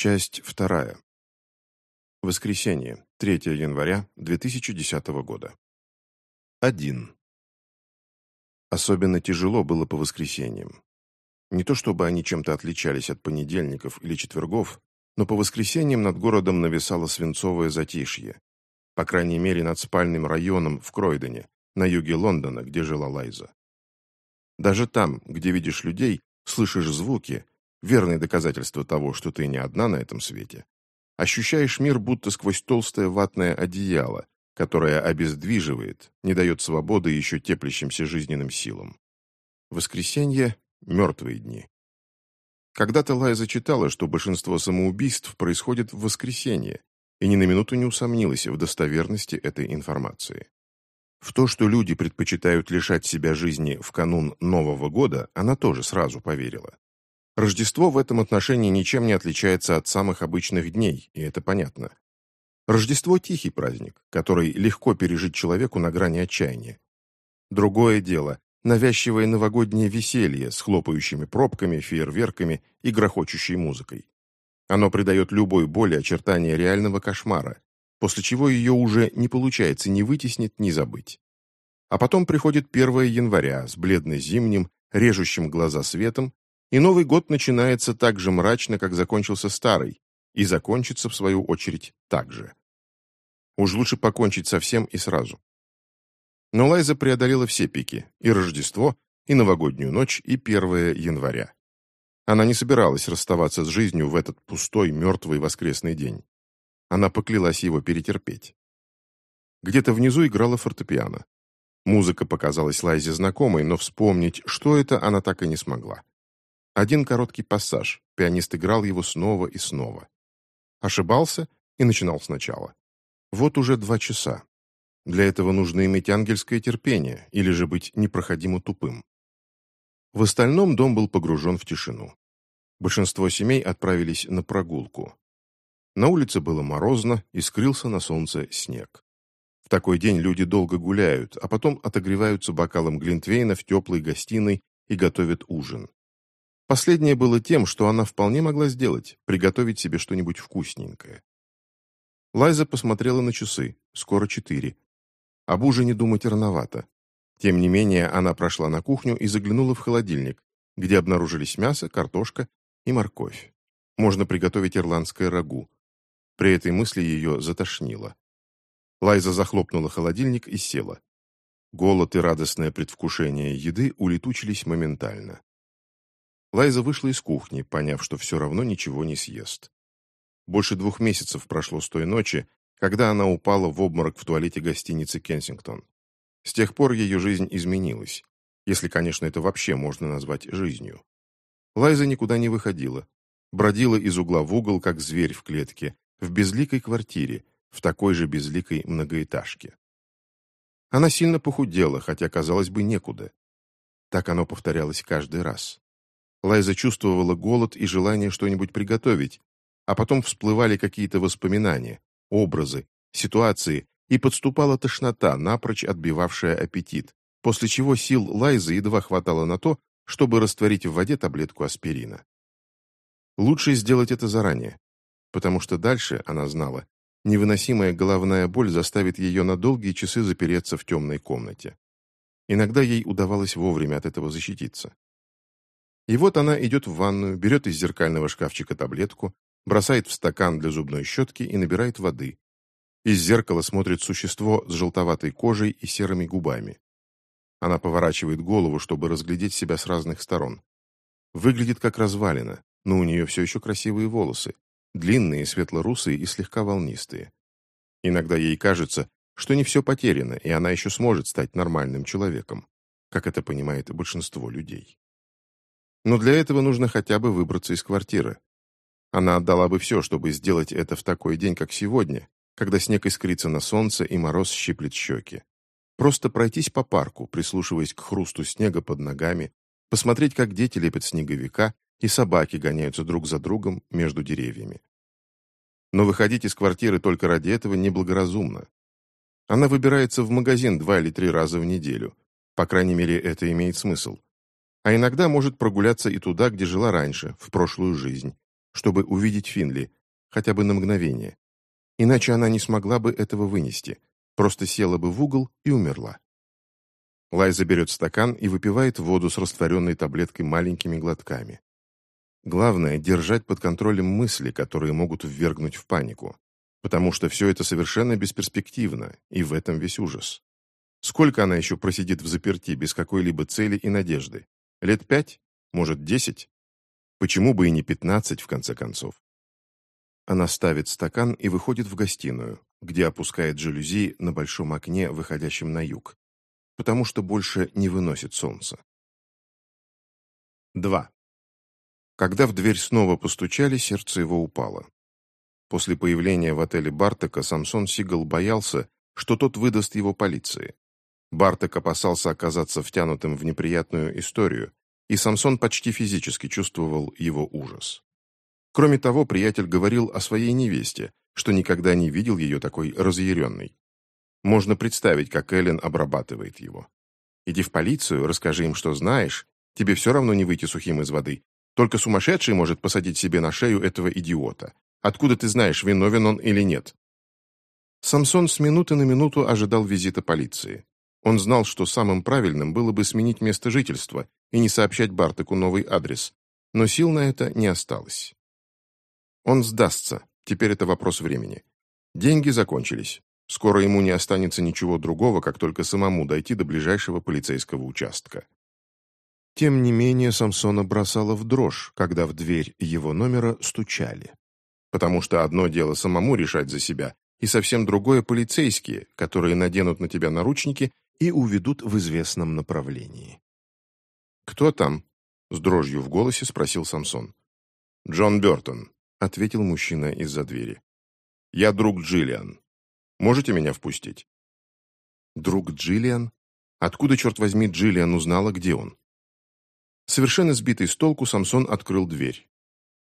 Часть вторая. Воскресенье, 3 января 2010 года. 1. Особенно тяжело было по воскресеньям. Не то чтобы они чем-то отличались от понедельников или четвергов, но по воскресеньям над городом нависало свинцовое затишье. По крайней мере, над спальным районом в Кройдене, на юге Лондона, где жила Лайза. Даже там, где видишь людей, слышишь звуки, верное доказательство того, что ты не одна на этом свете, ощущаешь мир будто сквозь толстое ватное одеяло, которое обездвиживает, не дает свободы еще теплящимся жизненным силам. Воскресенье – мертвые дни. Когда-то Лайза читала, что большинство самоубийств происходит в воскресенье, и ни на минуту не усомнилась в достоверности этой информации. В то, что люди предпочитают лишать себя жизни в канун Нового года, она тоже сразу поверила. Рождество в этом отношении ничем не отличается от самых обычных дней, и это понятно. Рождество – тихий праздник, который легко пережить человеку на грани отчаяния. Другое дело – навязчивое новогоднее веселье с хлопающими пробками, фейерверками и грохочущей музыкой. Оно придает любой боли очертания реального кошмара, после чего ее уже не получается ни вытеснить, ни забыть. А потом приходит 1 января с бледно-зимним, режущим глаза светом и Новый год начинается так же мрачно, как закончился старый, и закончится, в свою очередь, так же. Уж лучше покончить со всем и сразу. Но Лайза преодолела все пики, и Рождество, и Новогоднюю ночь, и 1 января. Она не собиралась расставаться с жизнью в этот пустой, мертвый воскресный день. Она поклялась его перетерпеть. Где-то внизу играла фортепиано. Музыка показалась Лайзе знакомой, но вспомнить, что это, она так и не смогла. Один короткий пассаж, пианист играл его снова и снова. Ошибался и начинал сначала. Вот уже два часа. Для этого нужно иметь ангельское терпение или же быть непроходимо тупым. В остальном дом был погружен в тишину. Большинство семей отправились на прогулку. На улице было морозно и скрылся на солнце снег. В такой день люди долго гуляют, а потом отогреваются бокалом глинтвейна в теплой гостиной и готовят ужин. Последнее было тем, что она вполне могла сделать, приготовить себе что-нибудь вкусненькое. Лайза посмотрела на часы, скоро четыре. Об ужине думать рановато. Тем не менее, она прошла на кухню и заглянула в холодильник, где обнаружились мясо, картошка и морковь. Можно приготовить ирландское рагу. При этой мысли ее затошнило. Лайза захлопнула холодильник и села. Голод и радостное предвкушение еды улетучились моментально. Лайза вышла из кухни, поняв, что все равно ничего не съест. Больше двух месяцев прошло с той ночи, когда она упала в обморок в туалете гостиницы «Кенсингтон». С тех пор ее жизнь изменилась, если, конечно, это вообще можно назвать жизнью. Лайза никуда не выходила, бродила из угла в угол, как зверь в клетке, в безликой квартире, в такой же безликой многоэтажке. Она сильно похудела, хотя, казалось бы, некуда. Так оно повторялось каждый раз. Лайза чувствовала голод и желание что-нибудь приготовить, а потом всплывали какие-то воспоминания, образы, ситуации, и подступала тошнота, напрочь отбивавшая аппетит, после чего сил Лайзы едва хватало на то, чтобы растворить в воде таблетку аспирина. Лучше сделать это заранее, потому что дальше, она знала, невыносимая головная боль заставит ее на долгие часы запереться в темной комнате. Иногда ей удавалось вовремя от этого защититься. И вот она идет в ванную, берет из зеркального шкафчика таблетку, бросает в стакан для зубной щетки и набирает воды. Из зеркала смотрит существо с желтоватой кожей и серыми губами. Она поворачивает голову, чтобы разглядеть себя с разных сторон. Выглядит как развалина, но у нее все еще красивые волосы, длинные, светло-русые и слегка волнистые. Иногда ей кажется, что не все потеряно, и она еще сможет стать нормальным человеком, как это понимает большинство людей. Но для этого нужно хотя бы выбраться из квартиры. Она отдала бы все, чтобы сделать это в такой день, как сегодня, когда снег искрится на солнце и мороз щиплет щеки. Просто пройтись по парку, прислушиваясь к хрусту снега под ногами, посмотреть, как дети лепят снеговика и собаки гоняются друг за другом между деревьями. Но выходить из квартиры только ради этого неблагоразумно. Она выбирается в магазин два или три раза в неделю. По крайней мере, это имеет смысл а иногда может прогуляться и туда, где жила раньше, в прошлую жизнь, чтобы увидеть Финли, хотя бы на мгновение. Иначе она не смогла бы этого вынести, просто села бы в угол и умерла. Лайза берет стакан и выпивает воду с растворенной таблеткой маленькими глотками. Главное – держать под контролем мысли, которые могут ввергнуть в панику. Потому что все это совершенно бесперспективно, и в этом весь ужас. Сколько она еще просидит в заперти без какой-либо цели и надежды? Лет пять? Может, десять? Почему бы и не пятнадцать, в конце концов? Она ставит стакан и выходит в гостиную, где опускает жалюзи на большом окне, выходящем на юг, потому что больше не выносит солнца. 2. Когда в дверь снова постучали, сердце его упало. После появления в отеле Бартака Самсон Сигал боялся, что тот выдаст его полиции. Бартак опасался оказаться втянутым в неприятную историю, и Самсон почти физически чувствовал его ужас. Кроме того, приятель говорил о своей невесте, что никогда не видел ее такой разъяренной. Можно представить, как Эллен обрабатывает его. «Иди в полицию, расскажи им, что знаешь. Тебе все равно не выйти сухим из воды. Только сумасшедший может посадить себе на шею этого идиота. Откуда ты знаешь, виновен он или нет?» Самсон с минуты на минуту ожидал визита полиции. Он знал, что самым правильным было бы сменить место жительства и не сообщать Бартаку новый адрес, но сил на это не осталось. Он сдастся, теперь это вопрос времени. Деньги закончились. Скоро ему не останется ничего другого, как только самому дойти до ближайшего полицейского участка. Тем не менее, Самсона бросала в дрожь, когда в дверь его номера стучали. Потому что одно дело самому решать за себя, и совсем другое полицейские, которые наденут на тебя наручники и уведут в известном направлении. «Кто там?» — с дрожью в голосе спросил Самсон. «Джон Бертон», — ответил мужчина из-за двери. «Я друг Джиллиан. Можете меня впустить?» «Друг Джиллиан? Откуда, черт возьми, Джиллиан узнала, где он?» Совершенно сбитый с толку, Самсон открыл дверь.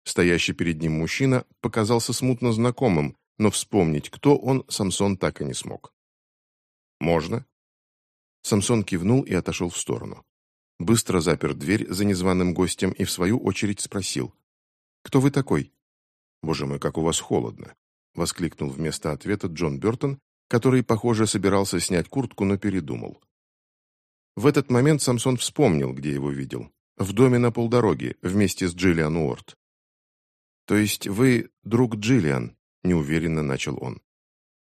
Стоящий перед ним мужчина показался смутно знакомым, но вспомнить, кто он, Самсон так и не смог. «Можно?» Самсон кивнул и отошел в сторону. Быстро запер дверь за незваным гостем и, в свою очередь, спросил. «Кто вы такой?» «Боже мой, как у вас холодно!» — воскликнул вместо ответа Джон Бертон, который, похоже, собирался снять куртку, но передумал. В этот момент Самсон вспомнил, где его видел. В доме на полдороге, вместе с Джиллиан Уорд. «То есть вы друг Джиллиан?» — неуверенно начал он.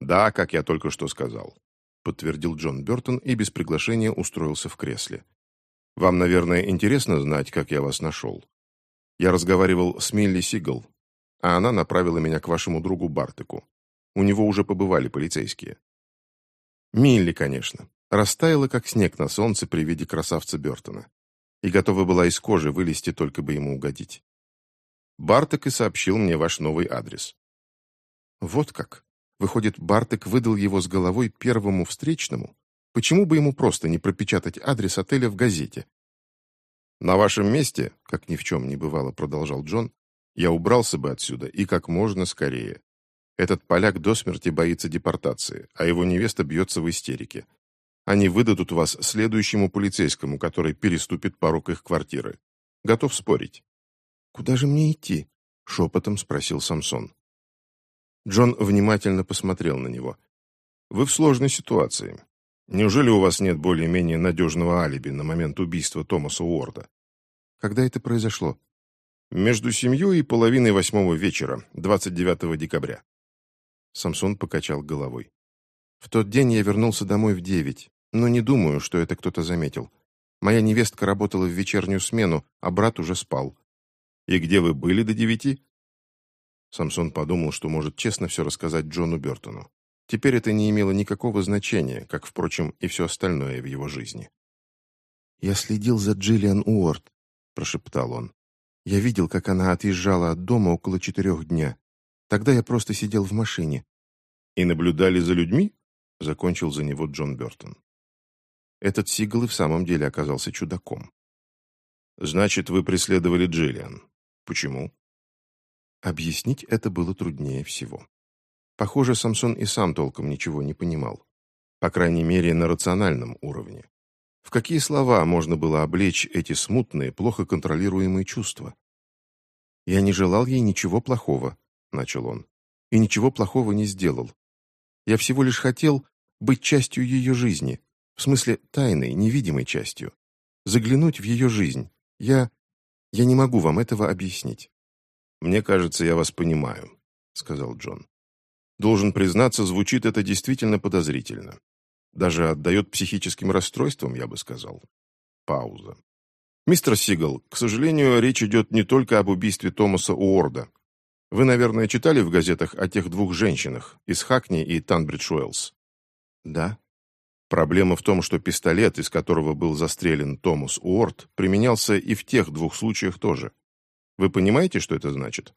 «Да, как я только что сказал», — подтвердил Джон Бертон и без приглашения устроился в кресле. «Вам, наверное, интересно знать, как я вас нашел. Я разговаривал с Милли Сигал, а она направила меня к вашему другу Бартеку. У него уже побывали полицейские». Милли, конечно, растаяла, как снег на солнце при виде красавца Бертона и готова была из кожи вылезти, только бы ему угодить. Бартек и сообщил мне ваш новый адрес. Вот как. Выходит, Бартек выдал его с головой первому встречному? Почему бы ему просто не пропечатать адрес отеля в газете? На вашем месте, как ни в чем не бывало, продолжал Джон, я убрался бы отсюда и как можно скорее. Этот поляк до смерти боится депортации, а его невеста бьется в истерике. Они выдадут вас следующему полицейскому, который переступит порог их квартиры. Готов спорить. «Куда же мне идти?» — шепотом спросил Самсон. Джон внимательно посмотрел на него. «Вы в сложной ситуации. Неужели у вас нет более-менее надежного алиби на момент убийства Томаса Уорда?» «Когда это произошло?» «Между семью и половиной восьмого вечера, 29 декабря». Самсон покачал головой. В тот день я вернулся домой в девять, но не думаю, что это кто-то заметил. Моя невестка работала в вечернюю смену, а брат уже спал. И где вы были до девяти?» Самсон подумал, что может честно все рассказать Джону Бертону. Теперь это не имело никакого значения, как, впрочем, и все остальное в его жизни. «Я следил за Джиллиан Уорд», — прошептал он. «Я видел, как она отъезжала от дома около четырех дня. Тогда я просто сидел в машине». «И наблюдали за людьми?» закончил за него Джон Бертон. Этот Сигал и в самом деле оказался чудаком. «Значит, вы преследовали Джиллиан. Почему?» Объяснить это было труднее всего. Похоже, Самсон и сам толком ничего не понимал. По крайней мере, на рациональном уровне. В какие слова можно было облечь эти смутные, плохо контролируемые чувства? «Я не желал ей ничего плохого», — начал он, — «и ничего плохого не сделал. Я всего лишь хотел быть частью ее жизни, в смысле тайной, невидимой частью. Заглянуть в ее жизнь. Я... я не могу вам этого объяснить». «Мне кажется, я вас понимаю», — сказал Джон. «Должен признаться, звучит это действительно подозрительно. Даже отдает психическим расстройствам, я бы сказал». Пауза. «Мистер Сигал, к сожалению, речь идет не только об убийстве Томаса Уорда. Вы, наверное, читали в газетах о тех двух женщинах из Хакни и Танбридж-Уэллс?» «Да». Проблема в том, что пистолет, из которого был застрелен Томас Уорд, применялся и в тех двух случаях тоже. Вы понимаете, что это значит?»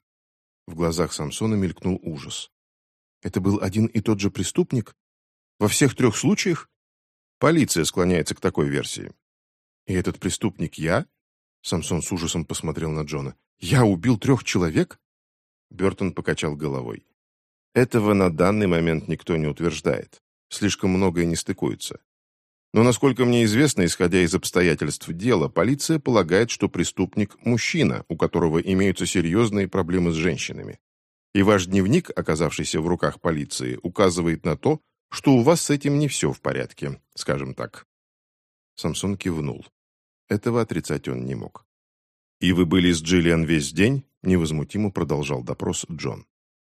В глазах Самсона мелькнул ужас. «Это был один и тот же преступник? Во всех трех случаях?» Полиция склоняется к такой версии. «И этот преступник я?» Самсон с ужасом посмотрел на Джона. «Я убил трех человек?» Бертон покачал головой. «Этого на данный момент никто не утверждает. Слишком многое не стыкуется. Но, насколько мне известно, исходя из обстоятельств дела, полиция полагает, что преступник – мужчина, у которого имеются серьезные проблемы с женщинами. И ваш дневник, оказавшийся в руках полиции, указывает на то, что у вас с этим не все в порядке, скажем так. Самсон кивнул. Этого отрицать он не мог. «И вы были с Джиллиан весь день?» – невозмутимо продолжал допрос Джон.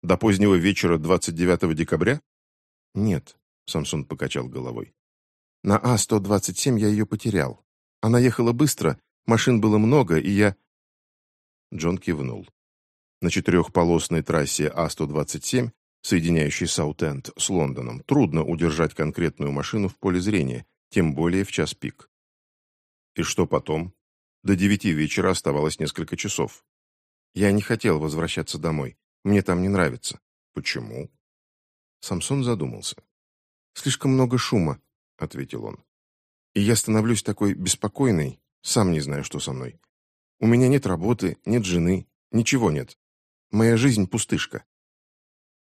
«До позднего вечера 29 декабря?» «Нет», – Самсон покачал головой. «На А-127 я ее потерял. Она ехала быстро, машин было много, и я...» Джон кивнул. На четырехполосной трассе А-127, соединяющей Саутенд с Лондоном, трудно удержать конкретную машину в поле зрения, тем более в час пик. И что потом? До девяти вечера оставалось несколько часов. Я не хотел возвращаться домой. Мне там не нравится. Почему? Самсон задумался. Слишком много шума, ответил он. И я становлюсь такой беспокойной, сам не знаю, что со мной. У меня нет работы, нет жены, ничего нет. Моя жизнь пустышка.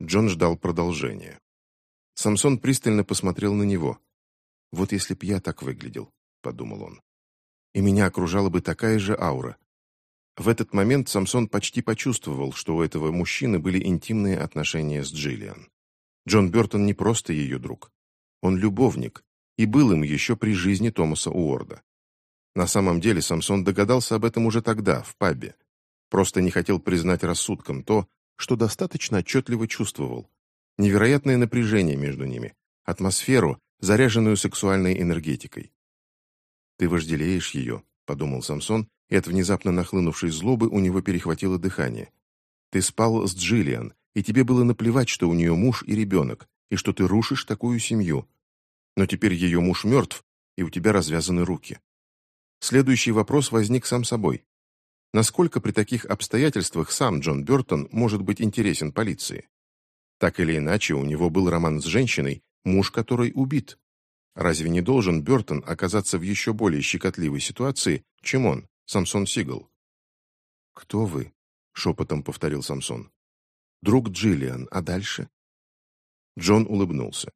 Джон ждал продолжения. Самсон пристально посмотрел на него. «Вот если б я так выглядел», — подумал он. «И меня окружала бы такая же аура». В этот момент Самсон почти почувствовал, что у этого мужчины были интимные отношения с Джиллиан. Джон Бертон не просто ее друг. Он любовник, и был им еще при жизни Томаса Уорда. На самом деле Самсон догадался об этом уже тогда, в пабе. Просто не хотел признать рассудком то, что достаточно отчетливо чувствовал. Невероятное напряжение между ними, атмосферу, заряженную сексуальной энергетикой. «Ты вожделеешь ее», — подумал Самсон, и от внезапно нахлынувшей злобы у него перехватило дыхание. «Ты спал с Джиллиан, и тебе было наплевать, что у нее муж и ребенок, и что ты рушишь такую семью. Но теперь ее муж мертв, и у тебя развязаны руки». Следующий вопрос возник сам собой. Насколько при таких обстоятельствах сам Джон Бертон может быть интересен полиции? Так или иначе, у него был роман с женщиной, муж которой убит. Разве не должен Бертон оказаться в еще более щекотливой ситуации, чем он, Самсон Сигал? «Кто вы?» — шепотом повторил Самсон. «Друг Джиллиан, а дальше?» Джон улыбнулся.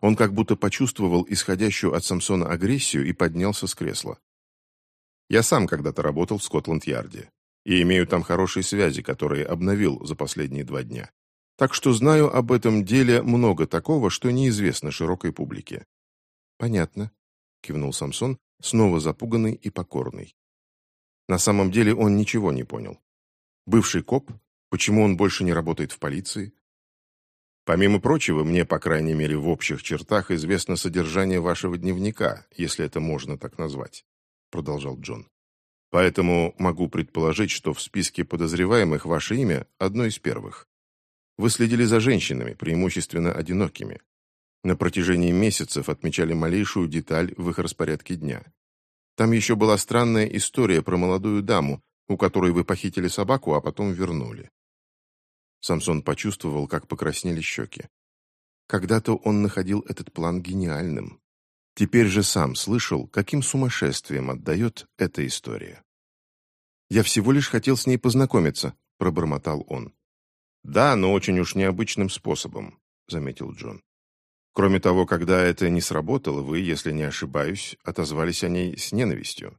Он как будто почувствовал исходящую от Самсона агрессию и поднялся с кресла. «Я сам когда-то работал в Скотланд-Ярде и имею там хорошие связи, которые обновил за последние два дня. Так что знаю об этом деле много такого, что неизвестно широкой публике. Понятно, кивнул Самсон, снова запуганный и покорный. На самом деле он ничего не понял. Бывший коп? Почему он больше не работает в полиции? Помимо прочего, мне, по крайней мере, в общих чертах известно содержание вашего дневника, если это можно так назвать, продолжал Джон. Поэтому могу предположить, что в списке подозреваемых ваше имя одно из первых. Вы следили за женщинами, преимущественно одинокими. На протяжении месяцев отмечали малейшую деталь в их распорядке дня. Там еще была странная история про молодую даму, у которой вы похитили собаку, а потом вернули. Самсон почувствовал, как покраснели щеки. Когда-то он находил этот план гениальным. Теперь же сам слышал, каким сумасшествием отдает эта история. «Я всего лишь хотел с ней познакомиться», — пробормотал он. «Да, но очень уж необычным способом», — заметил Джон. «Кроме того, когда это не сработало, вы, если не ошибаюсь, отозвались о ней с ненавистью».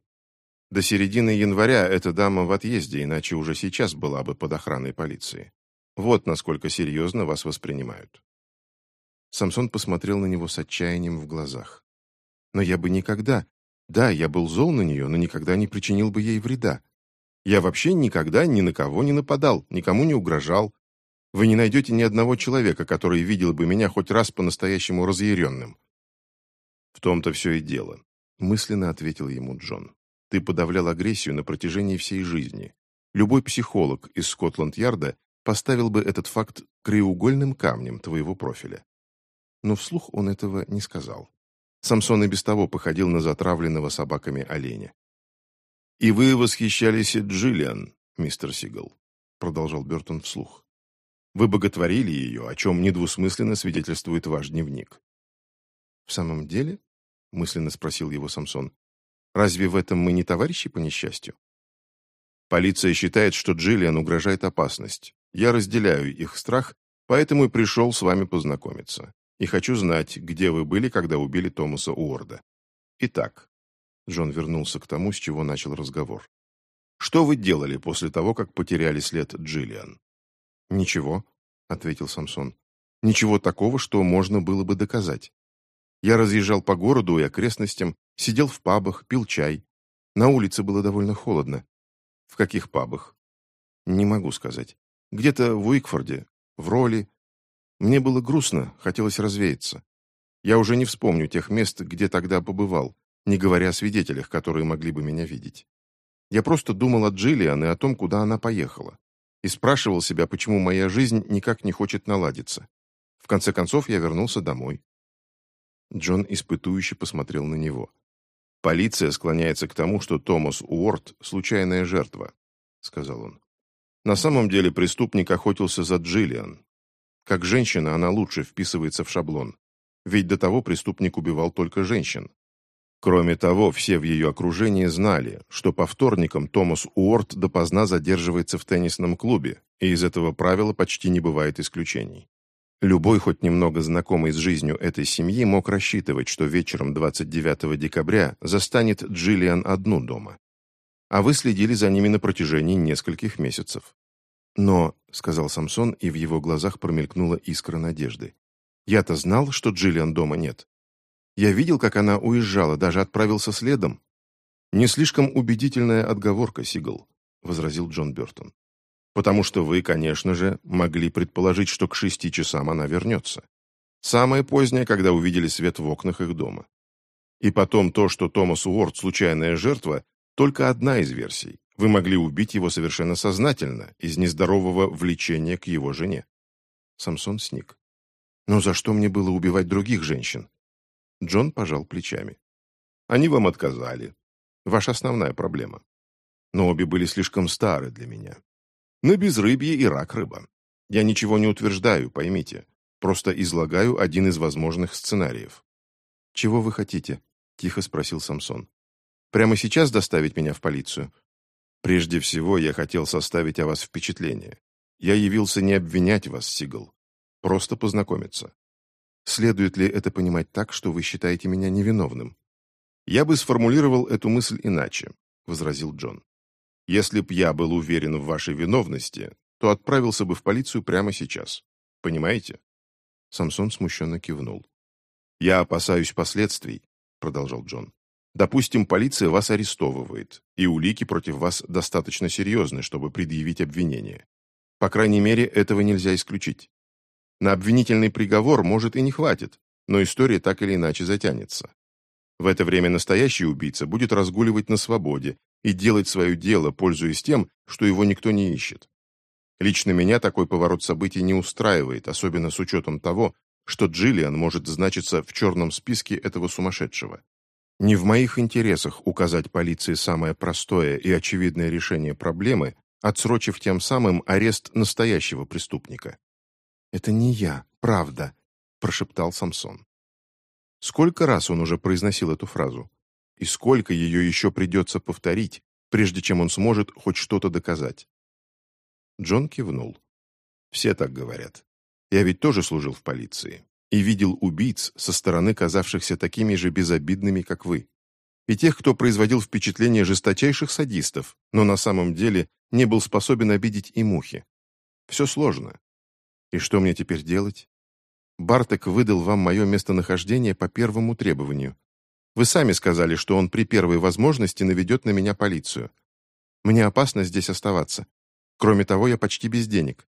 До середины января эта дама в отъезде, иначе уже сейчас была бы под охраной полиции. Вот насколько серьезно вас воспринимают. Самсон посмотрел на него с отчаянием в глазах. Но я бы никогда... Да, я был зол на нее, но никогда не причинил бы ей вреда. Я вообще никогда ни на кого не нападал, никому не угрожал. Вы не найдете ни одного человека, который видел бы меня хоть раз по-настоящему разъяренным. В том-то все и дело, мысленно ответил ему Джон. Ты подавлял агрессию на протяжении всей жизни. Любой психолог из Скотланд-Ярда поставил бы этот факт краеугольным камнем твоего профиля. Но вслух он этого не сказал. Самсон и без того походил на затравленного собаками оленя. «И вы восхищались Джиллиан, мистер Сигал», — продолжал Бертон вслух. «Вы боготворили ее, о чем недвусмысленно свидетельствует ваш дневник». «В самом деле?» — мысленно спросил его Самсон. Разве в этом мы не товарищи по несчастью? Полиция считает, что Джиллиан угрожает опасность. Я разделяю их страх, поэтому и пришел с вами познакомиться. И хочу знать, где вы были, когда убили Томаса Уорда. Итак, Джон вернулся к тому, с чего начал разговор. Что вы делали после того, как потеряли след Джиллиан? Ничего, ответил Самсон. Ничего такого, что можно было бы доказать. Я разъезжал по городу и окрестностям, Сидел в пабах, пил чай. На улице было довольно холодно. В каких пабах? Не могу сказать. Где-то в Уикфорде, в Роли. Мне было грустно, хотелось развеяться. Я уже не вспомню тех мест, где тогда побывал, не говоря о свидетелях, которые могли бы меня видеть. Я просто думал о Джиллиан и о том, куда она поехала. И спрашивал себя, почему моя жизнь никак не хочет наладиться. В конце концов, я вернулся домой. Джон испытующе посмотрел на него. «Полиция склоняется к тому, что Томас Уорд – случайная жертва», – сказал он. «На самом деле преступник охотился за Джиллиан. Как женщина она лучше вписывается в шаблон. Ведь до того преступник убивал только женщин. Кроме того, все в ее окружении знали, что по вторникам Томас Уорд допоздна задерживается в теннисном клубе, и из этого правила почти не бывает исключений. Любой, хоть немного знакомый с жизнью этой семьи, мог рассчитывать, что вечером 29 декабря застанет Джиллиан одну дома. А вы следили за ними на протяжении нескольких месяцев. «Но», — сказал Самсон, и в его глазах промелькнула искра надежды, «я-то знал, что Джиллиан дома нет. Я видел, как она уезжала, даже отправился следом». «Не слишком убедительная отговорка, Сигал», — возразил Джон Бертон. Потому что вы, конечно же, могли предположить, что к шести часам она вернется. Самое позднее, когда увидели свет в окнах их дома. И потом то, что Томас Уорд – случайная жертва, только одна из версий. Вы могли убить его совершенно сознательно, из нездорового влечения к его жене. Самсон сник. Но за что мне было убивать других женщин? Джон пожал плечами. Они вам отказали. Ваша основная проблема. Но обе были слишком стары для меня. На безрыбье и рак рыба. Я ничего не утверждаю, поймите. Просто излагаю один из возможных сценариев. «Чего вы хотите?» – тихо спросил Самсон. «Прямо сейчас доставить меня в полицию?» «Прежде всего, я хотел составить о вас впечатление. Я явился не обвинять вас, Сигал, просто познакомиться. Следует ли это понимать так, что вы считаете меня невиновным?» «Я бы сформулировал эту мысль иначе», – возразил Джон. Если б я был уверен в вашей виновности, то отправился бы в полицию прямо сейчас. Понимаете?» Самсон смущенно кивнул. «Я опасаюсь последствий», — продолжал Джон. «Допустим, полиция вас арестовывает, и улики против вас достаточно серьезны, чтобы предъявить обвинение. По крайней мере, этого нельзя исключить. На обвинительный приговор, может, и не хватит, но история так или иначе затянется. В это время настоящий убийца будет разгуливать на свободе и делать свое дело, пользуясь тем, что его никто не ищет. Лично меня такой поворот событий не устраивает, особенно с учетом того, что Джиллиан может значиться в черном списке этого сумасшедшего. Не в моих интересах указать полиции самое простое и очевидное решение проблемы, отсрочив тем самым арест настоящего преступника. «Это не я, правда», – прошептал Самсон. Сколько раз он уже произносил эту фразу? и сколько ее еще придется повторить, прежде чем он сможет хоть что-то доказать. Джон кивнул. «Все так говорят. Я ведь тоже служил в полиции и видел убийц со стороны казавшихся такими же безобидными, как вы. и тех, кто производил впечатление жесточайших садистов, но на самом деле не был способен обидеть и мухи. Все сложно. И что мне теперь делать? Бартек выдал вам мое местонахождение по первому требованию. Вы сами сказали, что он при первой возможности наведет на меня полицию. Мне опасно здесь оставаться. Кроме того, я почти без денег.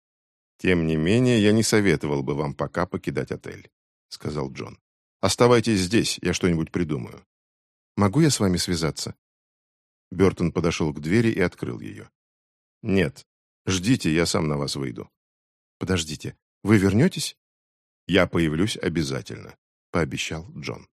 Тем не менее, я не советовал бы вам пока покидать отель, сказал Джон. Оставайтесь здесь, я что-нибудь придумаю. Могу я с вами связаться? Бертон подошел к двери и открыл ее. «Нет. Ждите, я сам на вас выйду». «Подождите, вы вернетесь?» «Я появлюсь обязательно», — пообещал Джон.